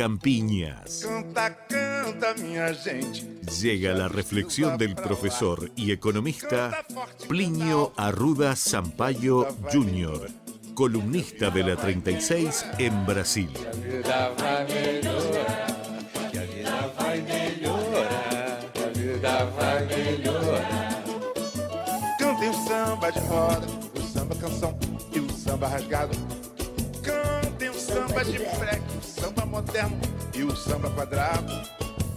Campiñas. Canta, canta, minha gente. Llega la reflexión del profesor y economista Plinio Arruda Sampaio Jr., columnista de la 36 en Brasil. Cantem o samba de roda, o samba canção e o samba rasgado. Cantem o samba de freque, o samba moderno e o samba quadrado.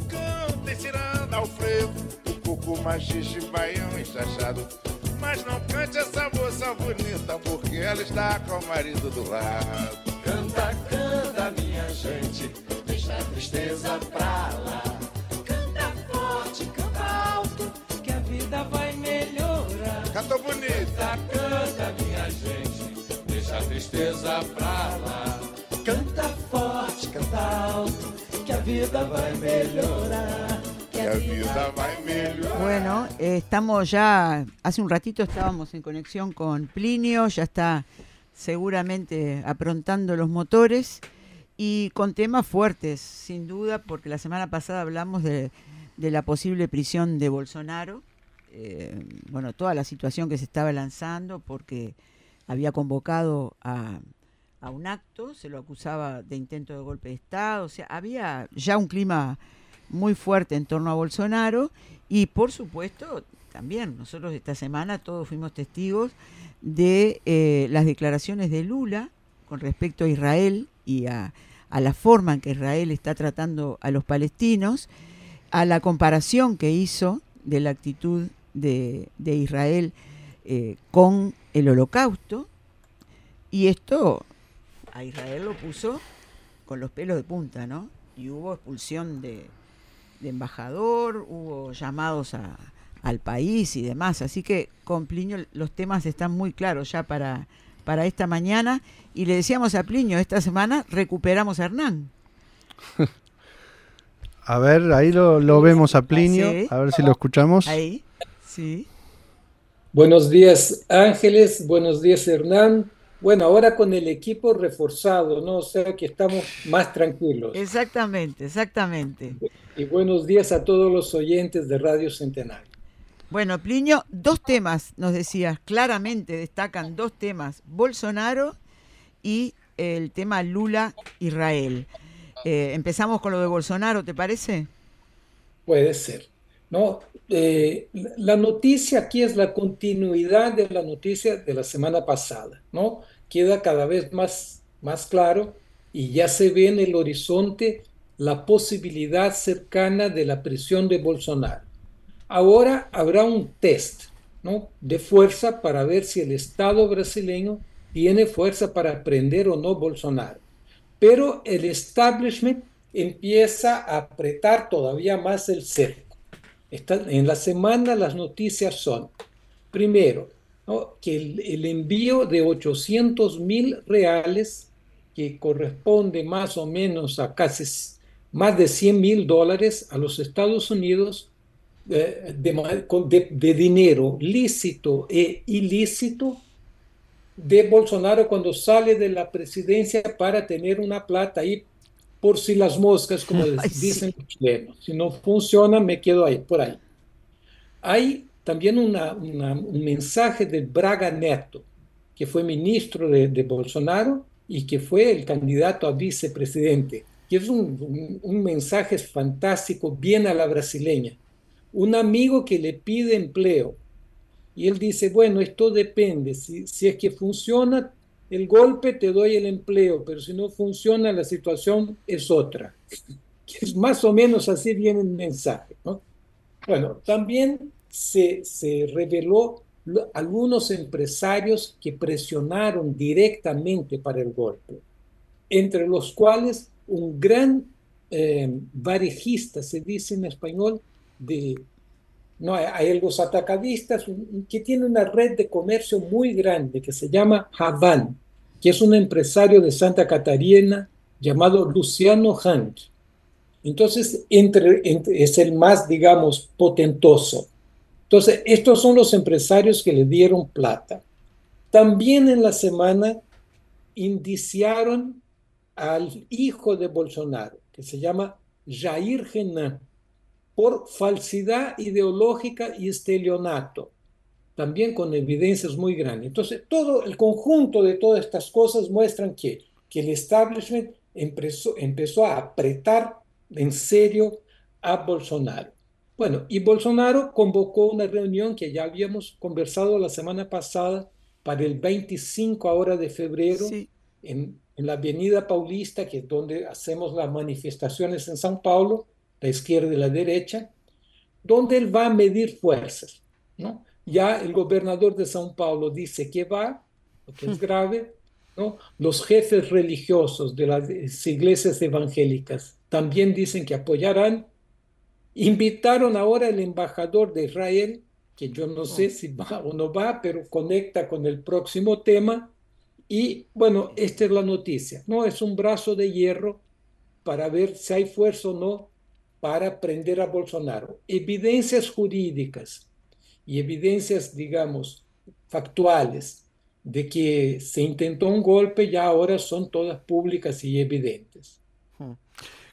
Cantem ciranda ao frevo, o coco machixe, baião e chachado. Mas não cante essa moça bonita, porque ela está com o marido do lado. Canta, canta, minha gente, deixa a tristeza pra lá. Canta forte, canta alto, que a vida vai melhorar. Cantou bonita. Canta, canta, minha gente, deixa a tristeza pra lá. Alto, que a vida vai melhorar. Que a vida melhorar. Bueno, eh, estamos ya, hace un ratito estábamos en conexión con Plinio, ya está seguramente aprontando los motores y con temas fuertes, sin duda, porque la semana pasada hablamos de, de la posible prisión de Bolsonaro, eh, bueno, toda la situación que se estaba lanzando porque había convocado a, a un acto, se lo acusaba de intento de golpe de Estado, o sea, había ya un clima muy fuerte en torno a Bolsonaro y por supuesto también nosotros esta semana todos fuimos testigos de eh, las declaraciones de Lula con respecto a Israel y a, la forma en que Israel está tratando a los palestinos, a la comparación que hizo de la actitud de, de Israel eh, con el holocausto. Y esto a Israel lo puso con los pelos de punta, ¿no? Y hubo expulsión de, de embajador, hubo llamados a, al país y demás. Así que con Plinio los temas están muy claros ya para, para esta mañana. Y le decíamos a Plinio, esta semana recuperamos a Hernán. A ver, ahí lo, lo vemos a Plinio, Sí. a ver si lo escuchamos. Ahí, sí. Buenos días Ángeles, buenos días Hernán. Bueno, ahora con el equipo reforzado, ¿no? O sea que estamos más tranquilos. Exactamente, exactamente. Y buenos días a todos los oyentes de Radio Centenario. Bueno, Plinio, dos temas, nos decías, claramente destacan dos temas, Bolsonaro y el tema Lula-Israel. Eh, empezamos con lo de Bolsonaro, ¿te parece? Puede ser, ¿no? Eh, la noticia aquí es la continuidad de la noticia de la semana pasada, ¿no? Queda cada vez más, más claro y ya se ve en el horizonte la posibilidad cercana de la prisión de Bolsonaro. Ahora habrá un test, de fuerza para ver si el Estado brasileño tiene fuerza para prender o no Bolsonaro. Pero el establishment empieza a apretar todavía más el cerco. En la semana las noticias son, primero, que el, envío de 800 mil reales, que corresponde más o menos a casi más de 100 mil dólares a los Estados Unidos, eh, de- de dinero lícito e ilícito de Bolsonaro cuando sale de la presidencia para tener una plata ahí por si las moscas, como Ay, sí. dicen los chilenos. Si no funciona, me quedo ahí, por ahí. Hay también una- una- un mensaje de Braga Neto, que fue ministro de, de Bolsonaro y que fue el candidato a vicepresidente, que es un, un- un mensaje fantástico, bien a la brasileña. Un amigo que le pide empleo y él dice, bueno, esto depende, si, si es que funciona el golpe, te doy el empleo, pero si no funciona, la situación es otra. Es más o menos así viene el mensaje, ¿no? Bueno, también se, se reveló algunos empresarios que presionaron directamente para el golpe, entre los cuales un gran eh, varejista, se dice en español, de, no, hay, los atacadistas, que tiene una red de comercio muy grande que se llama Havan, que es un empresario de Santa Catarina llamado Luciano Hunt. Entonces, entre, es el más, digamos, potentoso. Entonces, estos son los empresarios que le dieron plata. También en la semana indiciaron al hijo de Bolsonaro, que se llama Jair Renan, por falsidad ideológica y estelionato, también con evidencias muy grandes. Entonces, todo el conjunto de todas estas cosas muestran que, que el establishment empezó, empezó a apretar en serio a Bolsonaro. Bueno, y Bolsonaro convocó una reunión que ya habíamos conversado la semana pasada para el 25 ahora de febrero en, en, la Avenida Paulista, que es donde hacemos las manifestaciones en São Paulo, la izquierda y la derecha, donde él va a medir fuerzas. ¿no? Ya el gobernador de São Paulo dice que va, lo que es grave, ¿no? Los jefes religiosos de las iglesias evangélicas también dicen que apoyarán. Invitaron ahora al embajador de Israel, que yo no sé si va o no va, pero conecta con el próximo tema. Y bueno, esta es la noticia, ¿no? Es un brazo de hierro para ver si hay fuerza o no para prender a Bolsonaro. Evidencias jurídicas y evidencias, digamos, factuales de que se intentó un golpe ya ahora son todas públicas y evidentes. Hmm.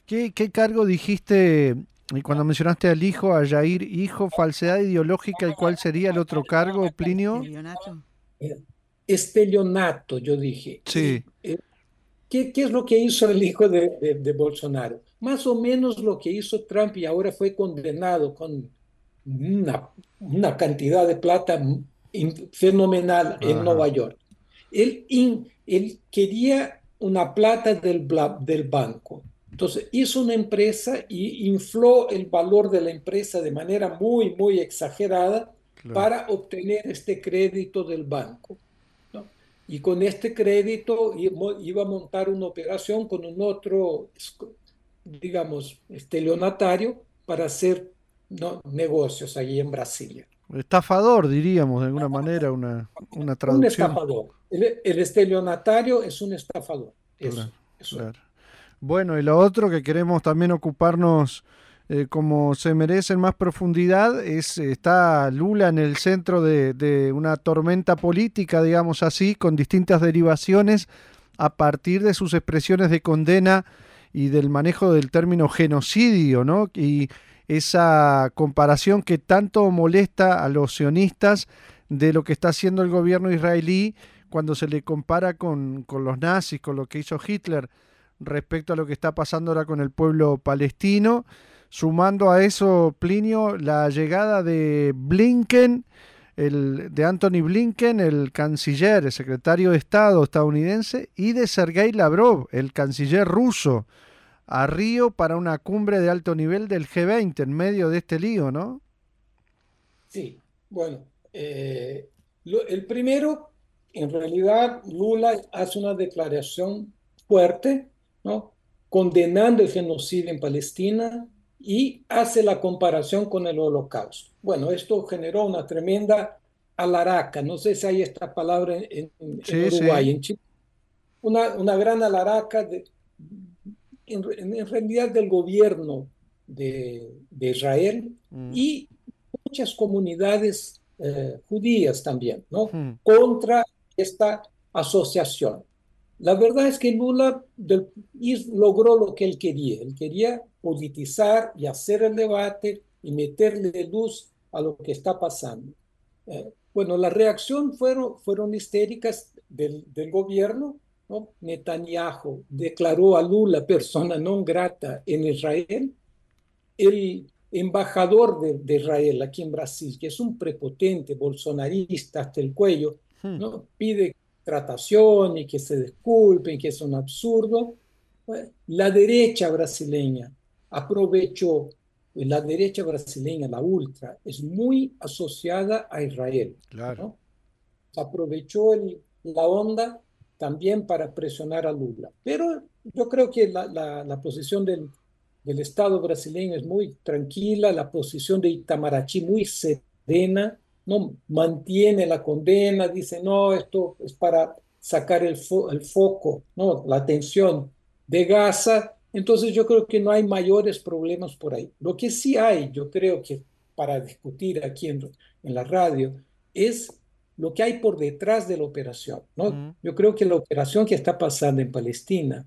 ¿Qué, qué cargo dijiste y cuando mencionaste al hijo, a Jair, hijo, falsedad ideológica, ¿y cuál sería el otro cargo, Plinio? Estelionato, yo dije. Sí. Eh, ¿Qué, ¿Qué, es lo que hizo el hijo de, de, de, Bolsonaro? Más o menos lo que hizo Trump y ahora fue condenado con una, una cantidad de plata fenomenal en Nueva York. Él, él quería una plata del, del banco. Entonces hizo una empresa y infló el valor de la empresa de manera muy, muy exagerada claro. para obtener este crédito del banco. ¿no? Y con este crédito iba a montar una operación con un otro, digamos, este leonatario para hacer ¿no? negocios allí en Brasilia. Estafador, diríamos, de alguna manera, una, una traducción. Un estafador. El, el estelionatario es un estafador. Eso, claro, eso. Claro. Bueno, y lo otro que queremos también ocuparnos eh, como se merece en más profundidad es, está Lula en el centro de, de una tormenta política, digamos así, con distintas derivaciones a partir de sus expresiones de condena y del manejo del término genocidio, ¿no? Y esa comparación que tanto molesta a los sionistas de lo que está haciendo el gobierno israelí cuando se le compara con, con los nazis, con lo que hizo Hitler respecto a lo que está pasando ahora con el pueblo palestino. Sumando a eso, Plinio, la llegada de Blinken, el, de Anthony Blinken, el canciller, el secretario de Estado estadounidense, y de Sergei Lavrov, el canciller ruso, a Río para una cumbre de alto nivel del G20 en medio de este lío, ¿no? Sí, bueno, eh, lo, el primero, en realidad, Lula hace una declaración fuerte ¿no? condenando el genocidio en Palestina y hace la comparación con el holocausto. Bueno, esto generó una tremenda alaraca, no sé si hay esta palabra en, en sí, Uruguay, sí. en Chile, una, una gran alaraca, de, en, en, realidad del gobierno de, de Israel mm. y muchas comunidades eh, judías también, ¿no? Mm. Contra esta asociación. La verdad es que Lula del, logró lo que él quería. Él quería politizar y hacer el debate y meterle luz a lo que está pasando. Eh, bueno, la reacción fueron, fueron histéricas del, del gobierno. ¿No? Netanyahu declaró a Lula persona non grata en Israel. El embajador de, de Israel aquí en Brasil, que es un prepotente bolsonarista hasta el cuello, ¿no? pide tratación y que se disculpen, que es un absurdo. La derecha brasileña aprovechó, la derecha brasileña, la ultra, es muy asociada a Israel. Claro. ¿no? Aprovechó el, la onda también para presionar a Lula. Pero yo creo que la, posición del, Estado brasileño es muy tranquila, la posición de Itamaraty muy serena, no mantiene la condena, dice, no, esto es para sacar el foco, no, la atención de Gaza. Entonces yo creo que no hay mayores problemas por ahí. Lo que sí hay, yo creo que para discutir aquí en, en la radio, es lo que hay por detrás de la operación. ¿no? Uh -huh. Yo creo que la operación que está pasando en Palestina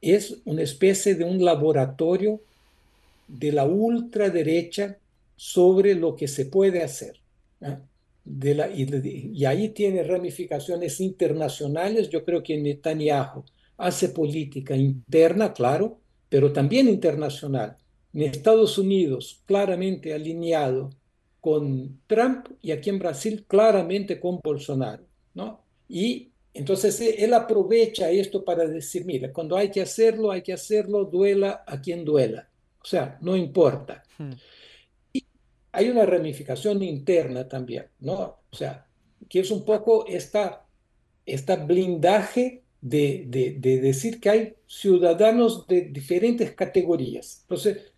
es una especie de un laboratorio de la ultraderecha sobre lo que se puede hacer. De la, y, y, ahí tiene ramificaciones internacionales. Yo creo que Netanyahu hace política interna, claro, pero también internacional. En Estados Unidos, claramente alineado con Trump y aquí en Brasil, claramente con Bolsonaro. ¿no? Y entonces él aprovecha esto para decir, mira, cuando hay que hacerlo, hay que hacerlo, duela a quien duela. O sea, no importa. Hmm hay una ramificación interna también, ¿no? O sea, que es un poco esta, esta blindaje de, de, decir que hay ciudadanos de diferentes categorías. Entonces,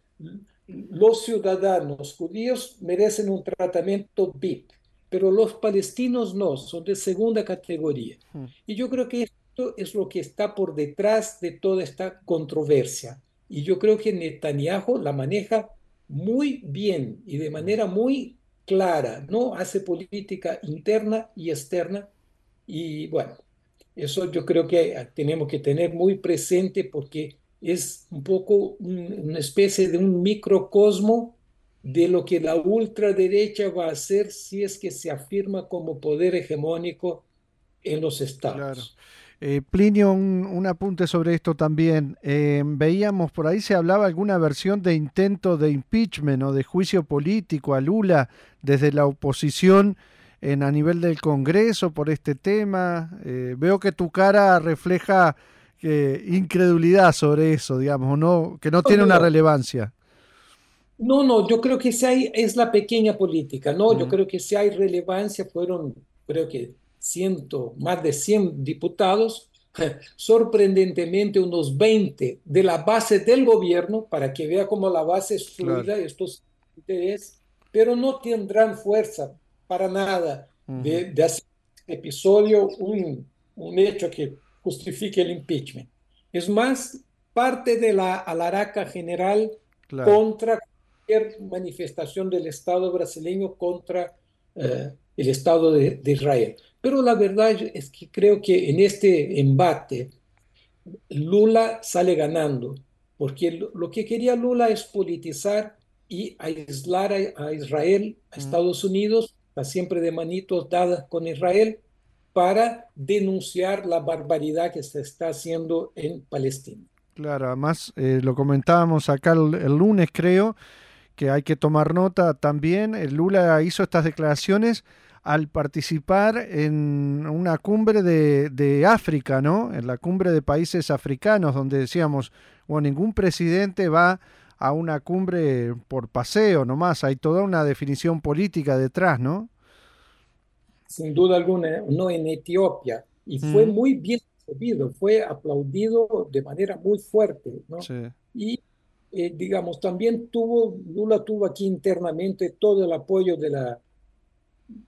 los ciudadanos judíos merecen un tratamiento VIP, pero los palestinos no, son de segunda categoría. Hmm. Y yo creo que esto es lo que está por detrás de toda esta controversia. Y yo creo que Netanyahu la maneja muy bien y de manera muy clara, ¿no? Hace política interna y externa y bueno, eso yo creo que tenemos que tener muy presente porque es un poco una especie de un microcosmo de lo que la ultraderecha va a hacer si es que se afirma como poder hegemónico en los estados. Eh, Plinio, un, apunte sobre esto también. Eh, veíamos por ahí se hablaba alguna versión de intento de impeachment o de juicio político a Lula desde la oposición en, a nivel del Congreso por este tema. Eh, veo que tu cara refleja incredulidad sobre eso, digamos, no, que no tiene una relevancia. No, no, yo creo que si hay, es la pequeña política, ¿no? Yo creo que si hay relevancia fueron, creo que ciento, más de 100 diputados, sorprendentemente unos 20 de la base del gobierno, para que vea cómo la base es fluida, estos intereses, pero no tendrán fuerza para nada de, hacer este episodio un, un hecho que justifique el impeachment. Es más parte de la alaraca general contra cualquier manifestación del Estado brasileño contra eh, el Estado de, de Israel. Pero la verdad es que creo que en este embate Lula sale ganando, porque lo que quería Lula es politizar y aislar a Israel, a Estados Unidos, está siempre de manitos dadas con Israel, para denunciar la barbaridad que se está haciendo en Palestina. Claro, además eh, lo comentábamos acá el, lunes, creo, que hay que tomar nota también. El Lula hizo estas declaraciones al participar en una cumbre de, África, ¿no? En la cumbre de países africanos, donde decíamos, bueno, ningún presidente va a una cumbre por paseo nomás, hay toda una definición política detrás, ¿no? Sin duda alguna, no en Etiopía, y fue muy bien recibido, fue aplaudido de manera muy fuerte, ¿no? Sí. Y eh, digamos, también tuvo, Lula tuvo aquí internamente todo el apoyo de la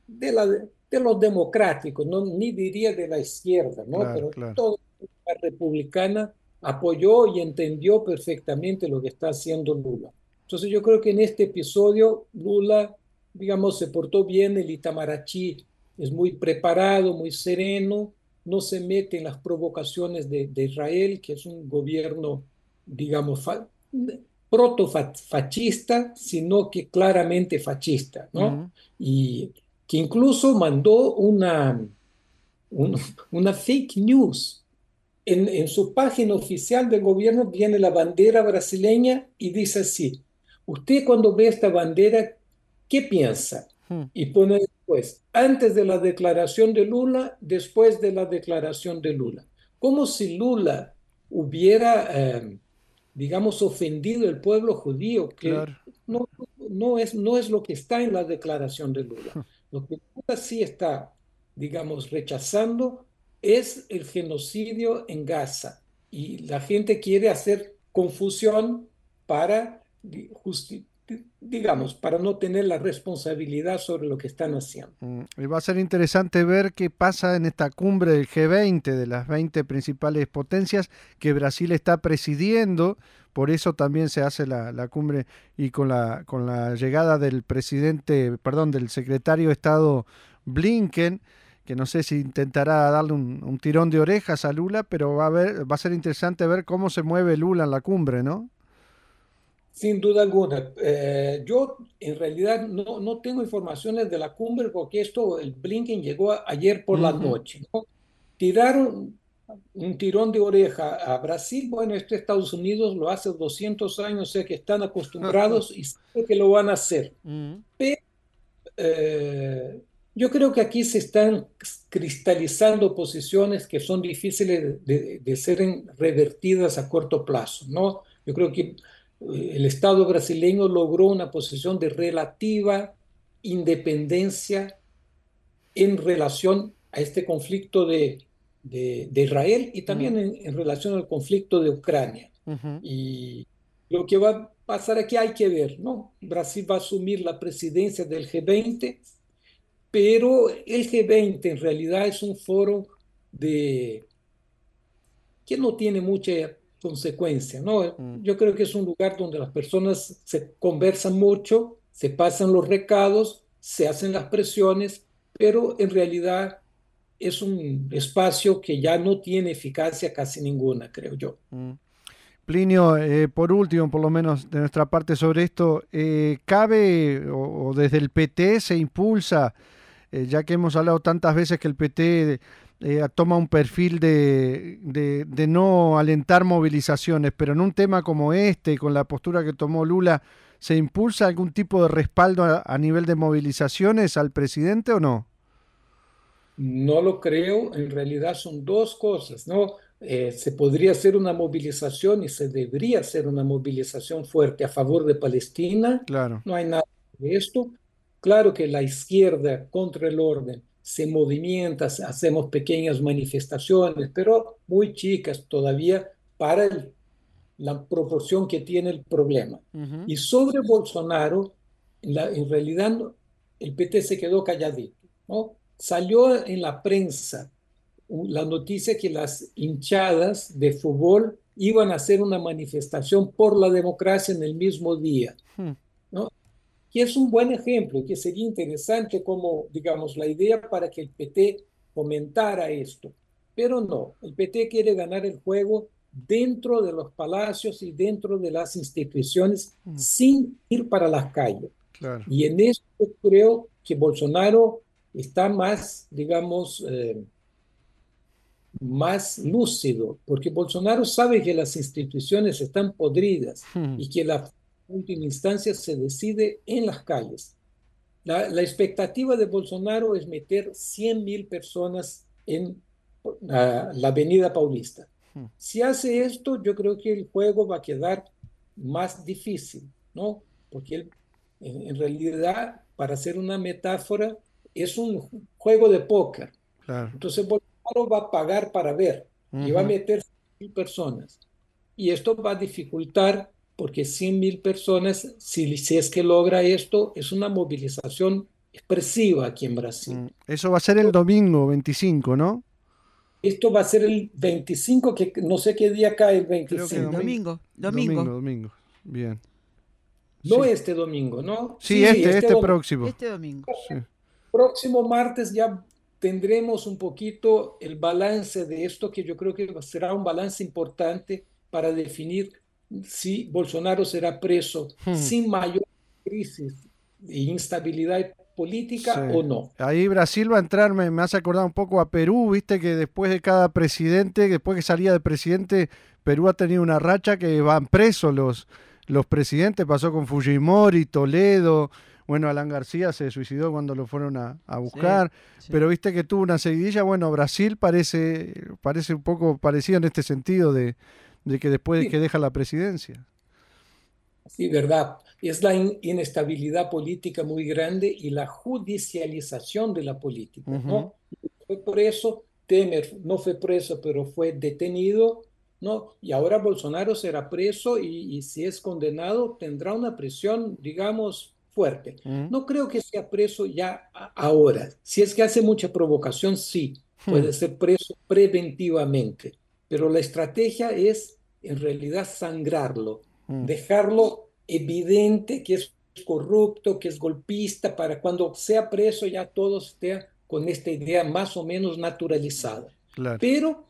de, la, de los democráticos, no, ni diría de la izquierda, ¿no? pero toda la republicana apoyó y entendió perfectamente lo que está haciendo Lula. Entonces yo creo que en este episodio Lula, digamos, se portó bien, el Itamarachi es muy preparado, muy sereno, no se mete en las provocaciones de, de Israel, que es un gobierno, digamos, proto-fascista, sino que claramente fascista, ¿no? Y que incluso mandó una, una fake news. En, en, su página oficial del gobierno viene la bandera brasileña y dice así, usted cuando ve esta bandera, ¿qué piensa? Hmm. Y pone después, antes de la declaración de Lula, después de la declaración de Lula. Como si Lula hubiera, eh, digamos, ofendido el pueblo judío, que no, no, es, no es lo que está en la declaración de Lula. Hmm. Lo que sí está, digamos, rechazando es el genocidio en Gaza. Y la gente quiere hacer confusión para, digamos, para no tener la responsabilidad sobre lo que están haciendo. Mm, va a ser interesante ver qué pasa en esta cumbre del G20, de las 20 principales potencias que Brasil está presidiendo. Por eso también se hace la, la cumbre y con la, con la llegada del presidente, perdón, del secretario de Estado Blinken, que no sé si intentará darle un, tirón de orejas a Lula, pero va a, ver, va a ser interesante ver cómo se mueve Lula en la cumbre, ¿no? Sin duda alguna. Eh, yo en realidad no, no, tengo informaciones de la cumbre porque esto, el Blinken llegó ayer por la noche. Tiraron un tirón de oreja a Brasil. Bueno, este Estados Unidos lo hace 200 años, sé que están acostumbrados y saben que lo van a hacer. Pero eh, yo creo que aquí se están cristalizando posiciones que son difíciles de, de ser revertidas a corto plazo. ¿no? Yo creo que el Estado brasileño logró una posición de relativa independencia en relación a este conflicto de, de, Israel y también en, relación al conflicto de Ucrania. Y lo que va a pasar aquí hay que ver, ¿no? Brasil va a asumir la presidencia del G20, pero el G20 en realidad es un foro de que no tiene mucha consecuencia, ¿no? Mm. Yo creo que es un lugar donde las personas se conversan mucho, se pasan los recados, se hacen las presiones, pero en realidad es un espacio que ya no tiene eficacia casi ninguna, creo yo. Mm. Plinio, eh, por último, por lo menos de nuestra parte sobre esto, eh, ¿cabe o, desde el PT se impulsa, eh, ya que hemos hablado tantas veces que el PT eh, toma un perfil de, de, no alentar movilizaciones, pero en un tema como este, con la postura que tomó Lula, ¿se impulsa algún tipo de respaldo a, nivel de movilizaciones al presidente o no? No lo creo, en realidad son dos cosas, ¿no? Eh, se podría hacer una movilización y se debería hacer una movilización fuerte a favor de Palestina. Claro. No hay nada de esto. Claro que la izquierda contra el orden se movimienta, hacemos pequeñas manifestaciones, pero muy chicas todavía para la proporción que tiene el problema. Y sobre Bolsonaro, en realidad el PT se quedó calladito. ¿no? Salió en la prensa la noticia que las hinchadas de fútbol iban a hacer una manifestación por la democracia en el mismo día. Hmm que es un buen ejemplo, que sería interesante como, digamos, la idea para que el PT comentara esto. Pero no, el PT quiere ganar el juego dentro de los palacios y dentro de las instituciones mm. sin ir para las calles. Y en esto creo que Bolsonaro está más, digamos, eh, más lúcido, porque Bolsonaro sabe que las instituciones están podridas mm. y que la última instancia se decide en las calles. La, expectativa de Bolsonaro es meter 100 mil personas en la avenida Paulista. Hmm. Si hace esto, yo creo que el juego va a quedar más difícil, ¿no? Porque él, en, realidad, para hacer una metáfora, es un juego de póker. Entonces Bolsonaro va a pagar para ver y va a meter mil personas. Y esto va a dificultar porque 100 mil personas, si, si, es que logra esto, es una movilización expresiva aquí en Brasil. Mm, eso va a ser el domingo 25, ¿no? Esto va a ser el 25, que no sé qué día cae el 25. domingo, domingo. Domingo, Bien. No este domingo, ¿no? Sí, este, este, próximo. Este domingo. Próximo martes ya tendremos un poquito el balance de esto, que yo creo que será un balance importante para definir si Bolsonaro será preso hmm. sin mayor crisis e instabilidad política o no. Ahí Brasil va a entrar, me, hace acordar un poco a Perú, viste que después de cada presidente, después que salía de presidente, Perú ha tenido una racha que van presos los, los presidentes, pasó con Fujimori, Toledo, bueno, Alan García se suicidó cuando lo fueron a, buscar, pero viste que tuvo una seguidilla, bueno, Brasil parece, parece un poco parecido en este sentido de, de que después de que deja la presidencia. Sí, verdad. Es la inestabilidad política muy grande y la judicialización de la política. ¿no? Fue por eso, Temer no fue preso, pero fue detenido, ¿no? Y ahora Bolsonaro será preso y, si es condenado tendrá una presión, digamos, fuerte. No creo que sea preso ya ahora. Si es que hace mucha provocación, sí, puede ser preso preventivamente pero la estrategia es en realidad sangrarlo, mm. dejarlo evidente que es corrupto, que es golpista, para cuando sea preso ya todo esté con esta idea más o menos naturalizada. Claro. Pero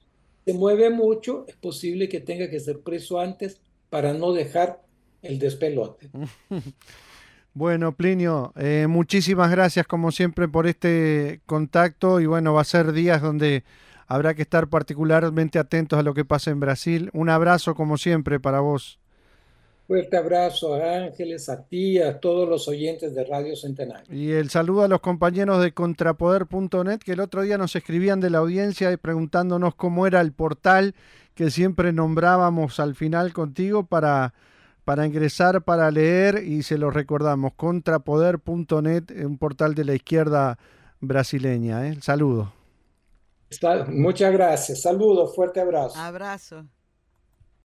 se mueve mucho, es posible que tenga que ser preso antes para no dejar el despelote. Bueno, Plinio, eh, muchísimas gracias como siempre por este contacto y bueno, va a ser días donde habrá que estar particularmente atentos a lo que pasa en Brasil. Un abrazo como siempre para vos. Fuerte abrazo a Ángeles, a ti, a todos los oyentes de Radio Centenario. Y el saludo a los compañeros de contrapoder.net que el otro día nos escribían de la audiencia y preguntándonos cómo era el portal que siempre nombrábamos al final contigo para para ingresar, para leer y se lo recordamos, contrapoder.net, un portal de la izquierda brasileña. ¿eh? Saludo. Muchas gracias. Saludos, fuerte abrazo. Abrazo.